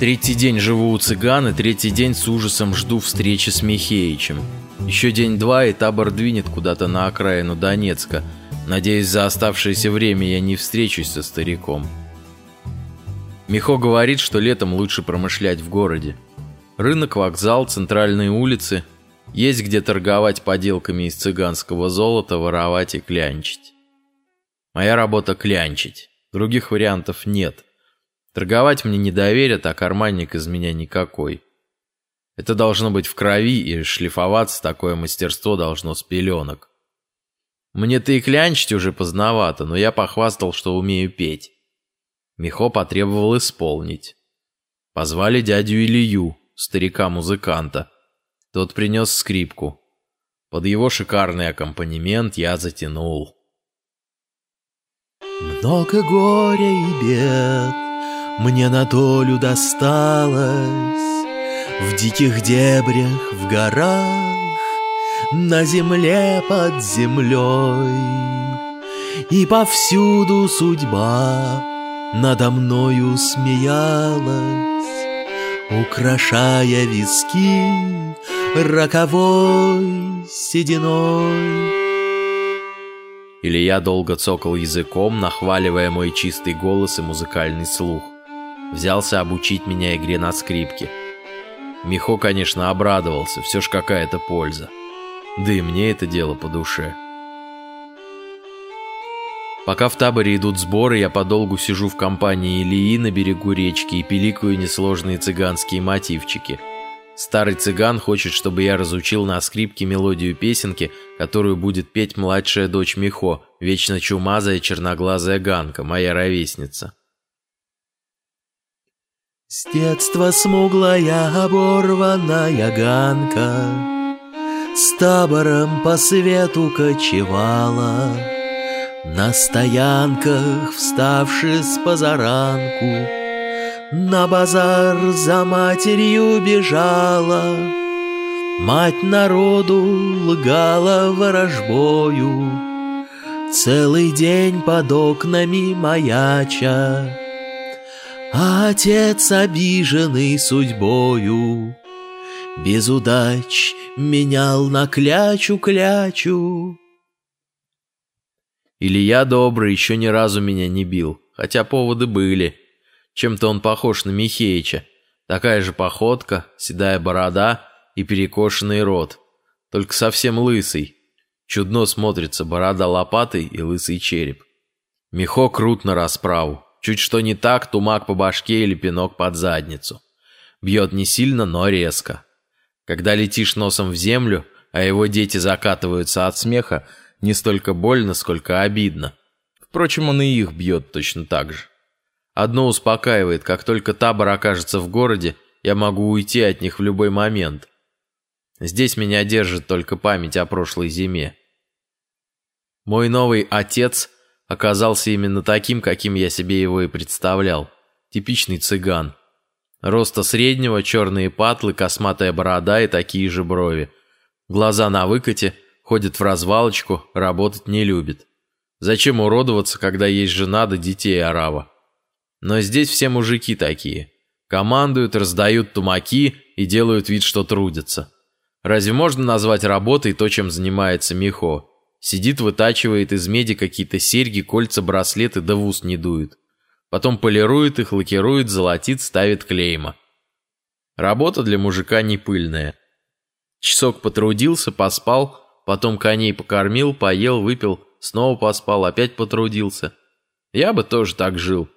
Третий день живу у цыган, и третий день с ужасом жду встречи с Михеичем. Еще день-два, и табор двинет куда-то на окраину Донецка. Надеюсь, за оставшееся время я не встречусь со стариком. Михо говорит, что летом лучше промышлять в городе. Рынок, вокзал, центральные улицы. Есть где торговать поделками из цыганского золота, воровать и клянчить. Моя работа клянчить. Других вариантов нет. Торговать мне не доверят, а карманник из меня никакой. Это должно быть в крови, и шлифоваться такое мастерство должно с пеленок. Мне-то и клянчить уже поздновато, но я похвастал, что умею петь. Михо потребовал исполнить. Позвали дядю Илью, старика-музыканта. Тот принес скрипку. Под его шикарный аккомпанемент я затянул. Много горя и бед мне на долю досталось В диких дебрях, в горах, На земле под землей. И повсюду судьба надо мною смеялась, Украшая виски роковой сединой. Илья долго цокал языком, нахваливая мой чистый голос и музыкальный слух взялся обучить меня игре на скрипке. Михо, конечно, обрадовался, все ж какая-то польза. Да и мне это дело по душе. Пока в таборе идут сборы, я подолгу сижу в компании Ильи на берегу речки и пиликаю несложные цыганские мотивчики. Старый цыган хочет, чтобы я разучил на скрипке мелодию песенки, которую будет петь младшая дочь Михо, вечно чумазая черноглазая Ганка, моя ровесница. С детства смуглая оборванная ганка С табором по свету кочевала. На стоянках, вставши с позаранку На базар за матерью бежала. Мать народу лгала ворожбою. Целый день под окнами маяча а отец, обиженный судьбою, Без удач менял на клячу-клячу. Илья добрый еще ни разу меня не бил, хотя поводы были. Чем-то он похож на Михеича. Такая же походка, седая борода и перекошенный рот. Только совсем лысый. Чудно смотрится борода лопатой и лысый череп. Михо крут на расправу. Чуть что не так, тумак по башке или пинок под задницу. Бьет не сильно, но резко. Когда летишь носом в землю, а его дети закатываются от смеха, не столько больно, сколько обидно. Впрочем, он и их бьет точно так же. Одно успокаивает, как только табор окажется в городе, я могу уйти от них в любой момент. Здесь меня держит только память о прошлой зиме. Мой новый отец оказался именно таким, каким я себе его и представлял. Типичный цыган. Роста среднего, черные патлы, косматая борода и такие же брови. Глаза на выкате, ходит в развалочку, работать не любит. Зачем уродоваться, когда есть жена да детей арава? Но здесь все мужики такие. Командуют, раздают тумаки и делают вид, что трудятся. Разве можно назвать работой то, чем занимается Михо? Сидит, вытачивает из меди какие-то серьги, кольца, браслеты, да в ус не дует. Потом полирует их, лакирует, золотит, ставит клейма. Работа для мужика не пыльная. Часок потрудился, поспал, потом коней покормил, поел, выпил, снова поспал, опять потрудился. Я бы тоже так жил.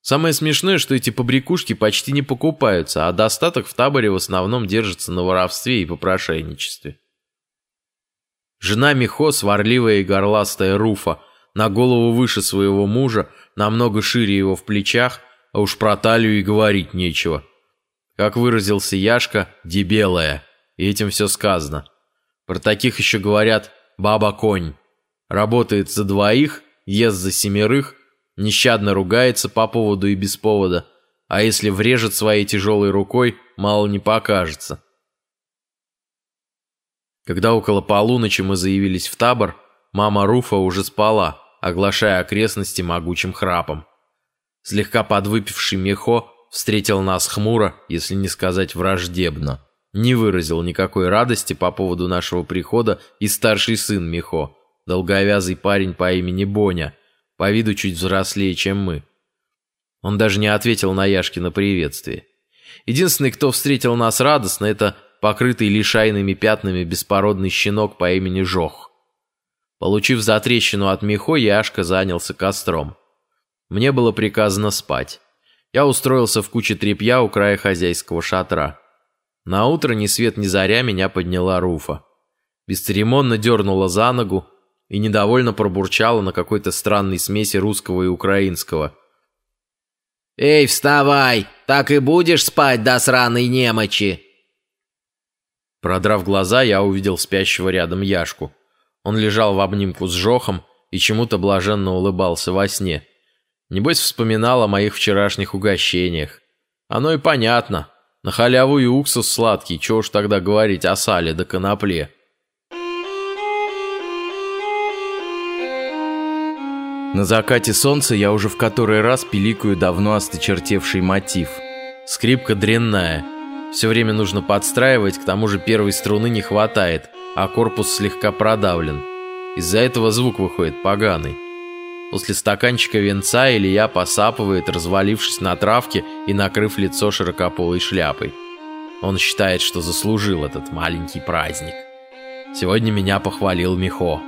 Самое смешное, что эти побрякушки почти не покупаются, а достаток в таборе в основном держится на воровстве и попрошайничестве. Жена Михо, сварливая и горластая Руфа, на голову выше своего мужа, намного шире его в плечах, а уж про талию и говорить нечего. Как выразился Яшка, дебелая, и этим все сказано. Про таких еще говорят «баба-конь». Работает за двоих, ест за семерых, нещадно ругается по поводу и без повода, а если врежет своей тяжелой рукой, мало не покажется. Когда около полуночи мы заявились в табор, мама Руфа уже спала, оглашая окрестности могучим храпом. Слегка подвыпивший Мехо встретил нас хмуро, если не сказать враждебно. Не выразил никакой радости по поводу нашего прихода и старший сын Михо, долговязый парень по имени Боня, по виду чуть взрослее, чем мы. Он даже не ответил на Яшкино приветствие. Единственный, кто встретил нас радостно, это покрытый лишайными пятнами беспородный щенок по имени Жох. Получив затрещину от Михо, Яшка занялся костром. Мне было приказано спать. Я устроился в куче тряпья у края хозяйского шатра. На утро ни свет ни заря меня подняла Руфа. Бесцеремонно дернула за ногу и недовольно пробурчала на какой-то странной смеси русского и украинского. «Эй, вставай! Так и будешь спать до сраной немочи!» Продрав глаза, я увидел спящего рядом Яшку. Он лежал в обнимку с Жохом и чему-то блаженно улыбался во сне. Небось, вспоминал о моих вчерашних угощениях. Оно и понятно. На халяву и уксус сладкий, чего уж тогда говорить о сале да конопле. На закате солнца я уже в который раз пиликаю давно осточертевший мотив. Скрипка дрянная. Все время нужно подстраивать, к тому же первой струны не хватает, а корпус слегка продавлен. Из-за этого звук выходит поганый. После стаканчика венца Илья посапывает, развалившись на травке и накрыв лицо широкополой шляпой. Он считает, что заслужил этот маленький праздник. Сегодня меня похвалил Михо.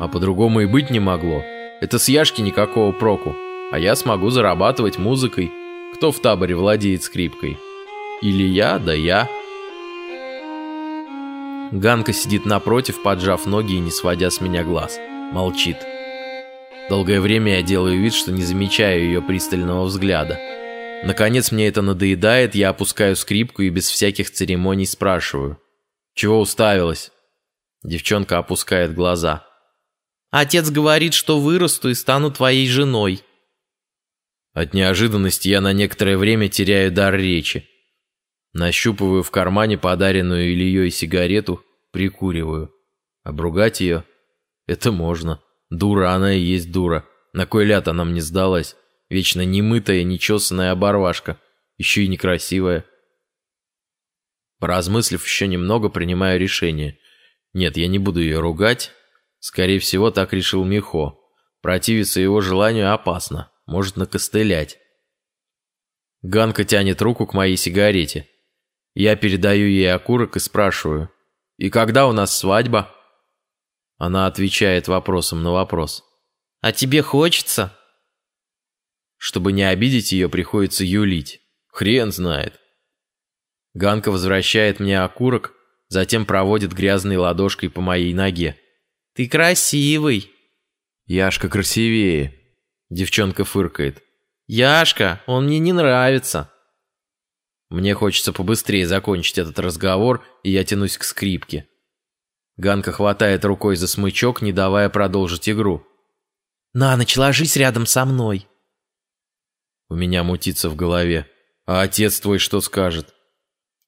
А по-другому и быть не могло. Это с Яшки никакого проку. А я смогу зарабатывать музыкой. Кто в таборе владеет скрипкой? Или я, да я. Ганка сидит напротив, поджав ноги и не сводя с меня глаз. Молчит. Долгое время я делаю вид, что не замечаю ее пристального взгляда. Наконец мне это надоедает, я опускаю скрипку и без всяких церемоний спрашиваю. «Чего уставилась?» Девчонка опускает глаза. «Отец говорит, что вырасту и стану твоей женой». От неожиданности я на некоторое время теряю дар речи. Нащупываю в кармане подаренную Ильей сигарету, прикуриваю. Обругать ее? Это можно. Дура она и есть дура. На кой ляд она мне сдалась? Вечно немытая, нечесанная оборвашка. Еще и некрасивая. Поразмыслив еще немного, принимаю решение. Нет, я не буду ее ругать. Скорее всего, так решил Михо. Противиться его желанию опасно. Может накостылять. Ганка тянет руку к моей сигарете. Я передаю ей окурок и спрашиваю. «И когда у нас свадьба?» Она отвечает вопросом на вопрос. «А тебе хочется?» Чтобы не обидеть ее, приходится юлить. Хрен знает. Ганка возвращает мне окурок, затем проводит грязной ладошкой по моей ноге. «Ты красивый!» «Яшка красивее!» Девчонка фыркает. «Яшка, он мне не нравится!» Мне хочется побыстрее закончить этот разговор, и я тянусь к скрипке. Ганка хватает рукой за смычок, не давая продолжить игру. «На ночь ложись рядом со мной». У меня мутится в голове. «А отец твой что скажет?»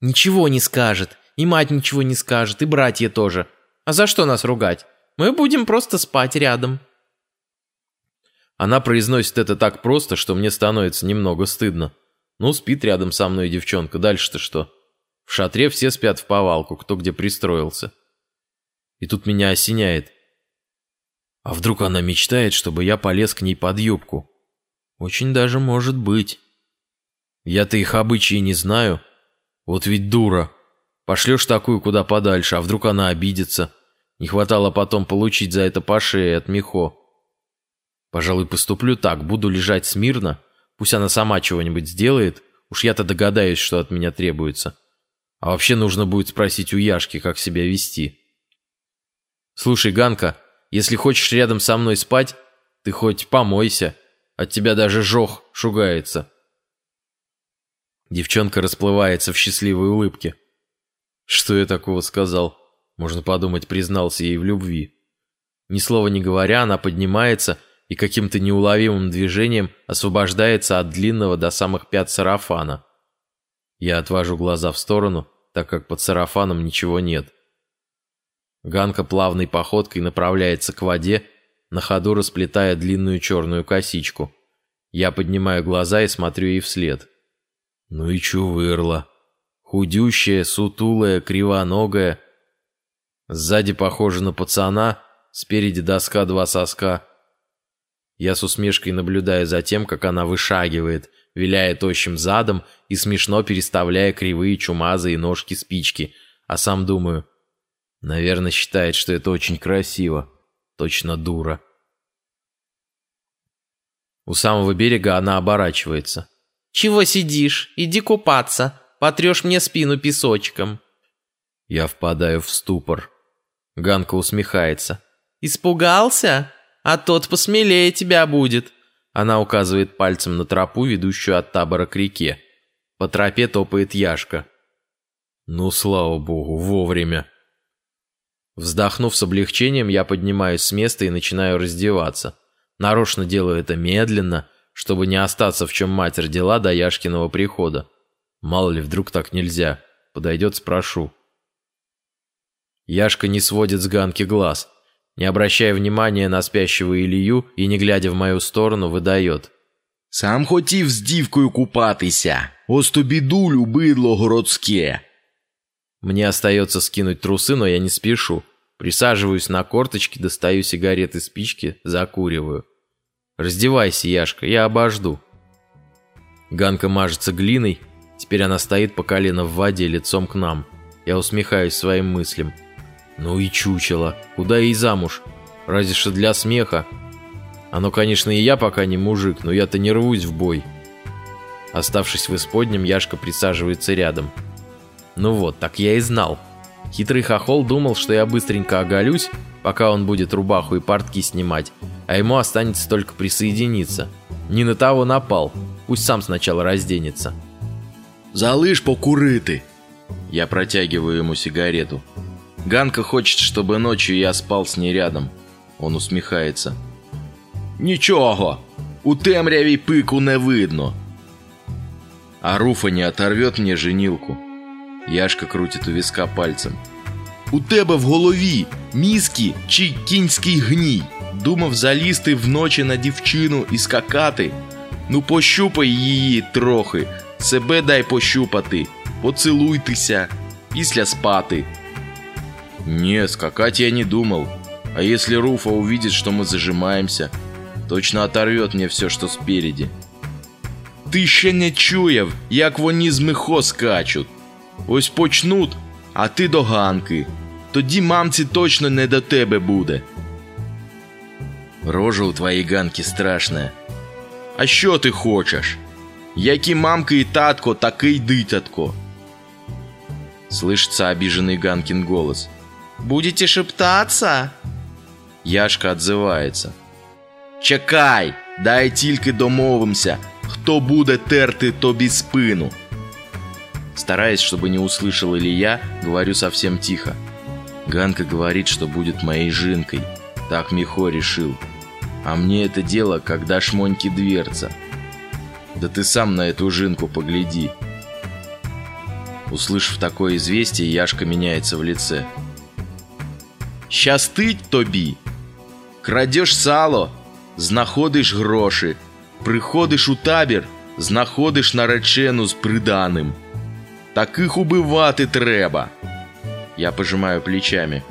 «Ничего не скажет. И мать ничего не скажет, и братья тоже. А за что нас ругать? Мы будем просто спать рядом». Она произносит это так просто, что мне становится немного стыдно. Ну, спит рядом со мной девчонка, дальше-то что? В шатре все спят в повалку, кто где пристроился. И тут меня осеняет. А вдруг она мечтает, чтобы я полез к ней под юбку? Очень даже может быть. Я-то их обычаи не знаю. Вот ведь дура. Пошлешь такую куда подальше, а вдруг она обидится. Не хватало потом получить за это по шее от Михо. Пожалуй, поступлю так, буду лежать смирно. Пусть она сама чего-нибудь сделает. Уж я-то догадаюсь, что от меня требуется. А вообще нужно будет спросить у Яшки, как себя вести. «Слушай, Ганка, если хочешь рядом со мной спать, ты хоть помойся. От тебя даже жох шугается». Девчонка расплывается в счастливой улыбке. Что я такого сказал? Можно подумать, признался ей в любви. Ни слова не говоря, она поднимается и каким-то неуловимым движением освобождается от длинного до самых пят сарафана. Я отвожу глаза в сторону, так как под сарафаном ничего нет. Ганка плавной походкой направляется к воде, на ходу расплетая длинную черную косичку. Я поднимаю глаза и смотрю ей вслед. Ну и чувырла. Худющая, сутулая, кривоногая. Сзади похожа на пацана, спереди доска два соска. Я с усмешкой наблюдаю за тем, как она вышагивает, виляя тощим задом и смешно переставляя кривые чумазые ножки спички, а сам думаю, наверное, считает, что это очень красиво. Точно дура. У самого берега она оборачивается. «Чего сидишь? Иди купаться. Потрешь мне спину песочком». Я впадаю в ступор. Ганка усмехается. «Испугался? А тот посмелее тебя будет». Она указывает пальцем на тропу, ведущую от табора к реке. По тропе топает Яшка. Ну, слава богу, вовремя. Вздохнув с облегчением, я поднимаюсь с места и начинаю раздеваться. Нарочно делаю это медленно, чтобы не остаться, в чем мать родила до Яшкиного прихода. Мало ли, вдруг так нельзя. Подойдет, спрошу. Яшка не сводит с Ганки глаз Не обращая внимания на спящего Илью и не глядя в мою сторону, выдает. Сам хотів з дівкою купатися. Ось тобі дулю, бидло городське. Мне остается скинуть трусы, но я не спешу. Присаживаюсь на корточки, достаю сигареты, спички, закуриваю. «Раздевайся, Яшка, я обожду». Ганка мажется глиной, теперь она стоит по колено в воде, лицом к нам. Я усмехаюсь своим мыслям. Ну и чучело, куда ей замуж? Разве что для смеха. Оно, конечно, и я пока не мужик, но я-то не рвусь в бой. Оставшись в исподнем, Яшка присаживается рядом. Ну вот, так я и знал. Хитрый хохол думал, что я быстренько оголюсь, пока он будет рубаху и портки снимать, а ему останется только присоединиться. Не на того напал, пусть сам сначала разденется. Залиш покурити. Я протягиваю ему сигарету. Ганка хочет, чтобы ночью я спал с ней рядом. Он усмехается. Нічого. У темряві пику не видно. А Руфа не оторвет мне женилку. Яшка крутит у виска пальцем. У тебе в голові мізки чи кінський гній. Думав залізти вночі на дівчину і скакати. Ну пощупай її трохи, себе дай пощупати, поцілуйтеся, після спати. Не, скакать я не думал. А если Руфа увидит, что мы зажимаемся, точно оторвет мне все, что спереди. Ти ще не чуяв, як вони з михо скачуть. Ось почнуть, а ти до ганки. Тоді мамці точно не до тебе буде. Рожа у твоей ганки страшная. А що ти хочеш? Які мамки і татко, такий дитятко. Слышится обиженный Ганкин голос. «Будете шептаться?» Яшка отзывается. Чекай, дай тільки домовимося, хто буде терти тобі спину. Стараясь, чтобы не услышал Илья, говорю совсем тихо. Ганка говорит, что будет моей жинкой. Так Михо решил. А мне это дело, когда шмоньки дверца. Да ты сам на эту жинку погляди. Услышав такое известие, Яшка меняется в лице. Щастить тобі. Крадеш сало, знаходиш гроші, приходиш у табір, знаходиш наречену з приданим. Таких убивати треба. Я пожимаю плечами.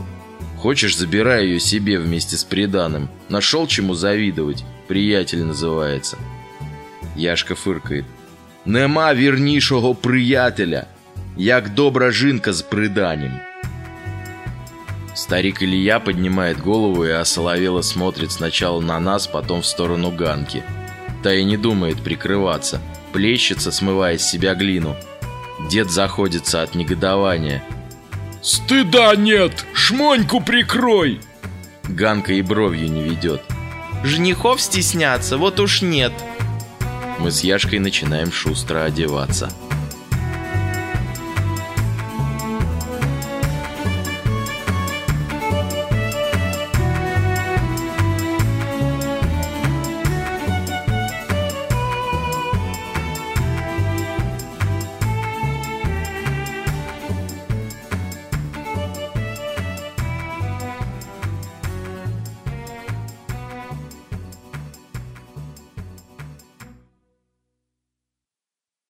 Хочешь, забирай ее себе вместе с приданым. Нашел чему завидовать. Приятель называется. Яшка фыркает. Нема вірнішого приятеля, як добра жінка з приданням. Старик Илья поднимает голову и осоловело смотрит сначала на нас, потом в сторону Ганки. Та и не думает прикрываться, плещется, смывая с себя глину. Дед заходится от негодования. «Стыда нет! Шмоньку прикрой!» Ганка и бровью не ведет. «Женихов стесняться? Вот уж нет!» Мы с Яшкой начинаем шустро одеваться.